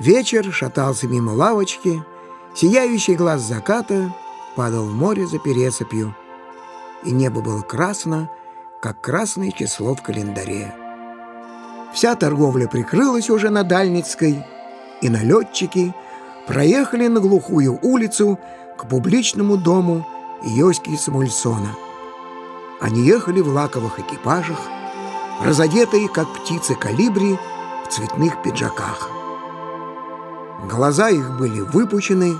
Вечер шатался мимо лавочки, сияющий глаз заката падал в море за пересыпью, и небо было красно, как красное число в календаре. Вся торговля прикрылась уже на Дальницкой, и налетчики проехали на глухую улицу к публичному дому Йоськи Самульсона. Они ехали в лаковых экипажах, разодетые, как птицы калибри, в цветных пиджаках. Глаза их были выпучены,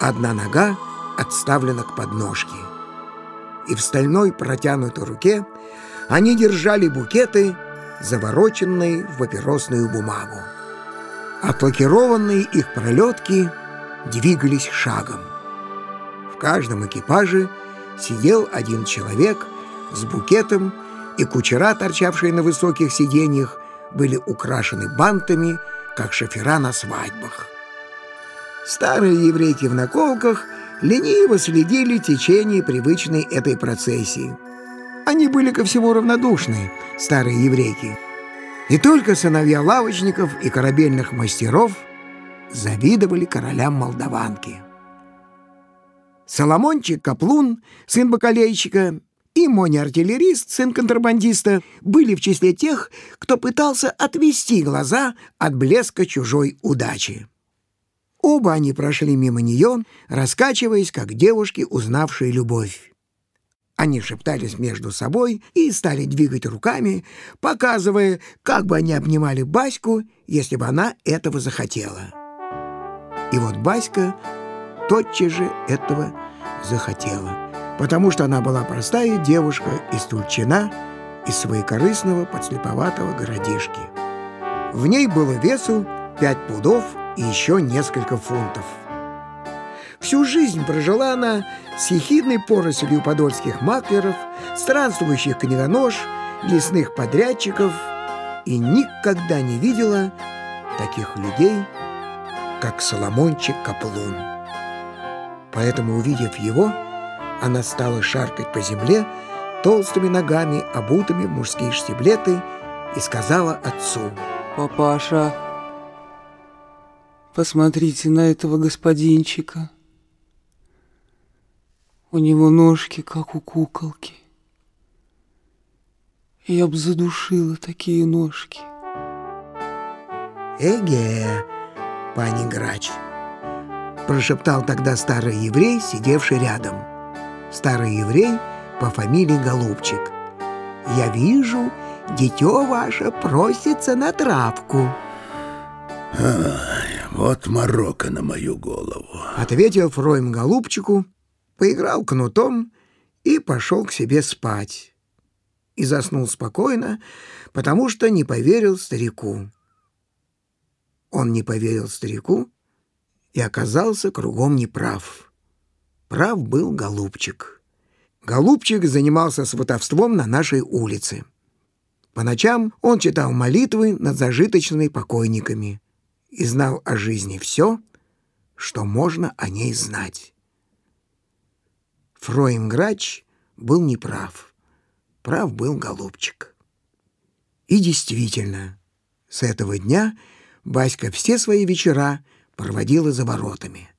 одна нога отставлена к подножке. И в стальной протянутой руке они держали букеты, завороченные в папиросную бумагу. Отлакированные их пролетки двигались шагом. В каждом экипаже сидел один человек с букетом, и кучера, торчавшие на высоких сиденьях, были украшены бантами как шофера на свадьбах. Старые еврейки в наколках лениво следили течение привычной этой процессии. Они были ко всему равнодушны, старые еврейки. И только сыновья лавочников и корабельных мастеров завидовали королям Молдаванки. Соломончик Каплун, сын бакалейщика, и Моня-артиллерист, сын контрабандиста, были в числе тех, кто пытался отвести глаза от блеска чужой удачи. Оба они прошли мимо нее, раскачиваясь, как девушки, узнавшие любовь. Они шептались между собой и стали двигать руками, показывая, как бы они обнимали Баську, если бы она этого захотела. И вот Баська тотчас же этого захотела потому что она была простая девушка из Тульчина, из своекорыстного подслеповатого городишки. В ней было весу пять пудов и еще несколько фунтов. Всю жизнь прожила она с ехидной порослью подольских маклеров, странствующих книгонож, лесных подрядчиков и никогда не видела таких людей, как Соломончик Каплун. Поэтому, увидев его, она стала шаркать по земле толстыми ногами, обутыми в мужские штиблеты, и сказала отцу. «Папаша, посмотрите на этого господинчика. У него ножки, как у куколки. Я б задушила такие ножки». «Эге, пани Грач!» прошептал тогда старый еврей, сидевший рядом старый еврей по фамилии Голубчик. «Я вижу, дитё ваше просится на травку». «Ай, вот морока на мою голову», — ответил Фройм Голубчику, поиграл кнутом и пошел к себе спать. И заснул спокойно, потому что не поверил старику. Он не поверил старику и оказался кругом неправ. Прав был Голубчик. Голубчик занимался сватовством на нашей улице. По ночам он читал молитвы над зажиточными покойниками и знал о жизни все, что можно о ней знать. Фроим Грач был неправ. Прав был Голубчик. И действительно, с этого дня Баська все свои вечера проводила за воротами.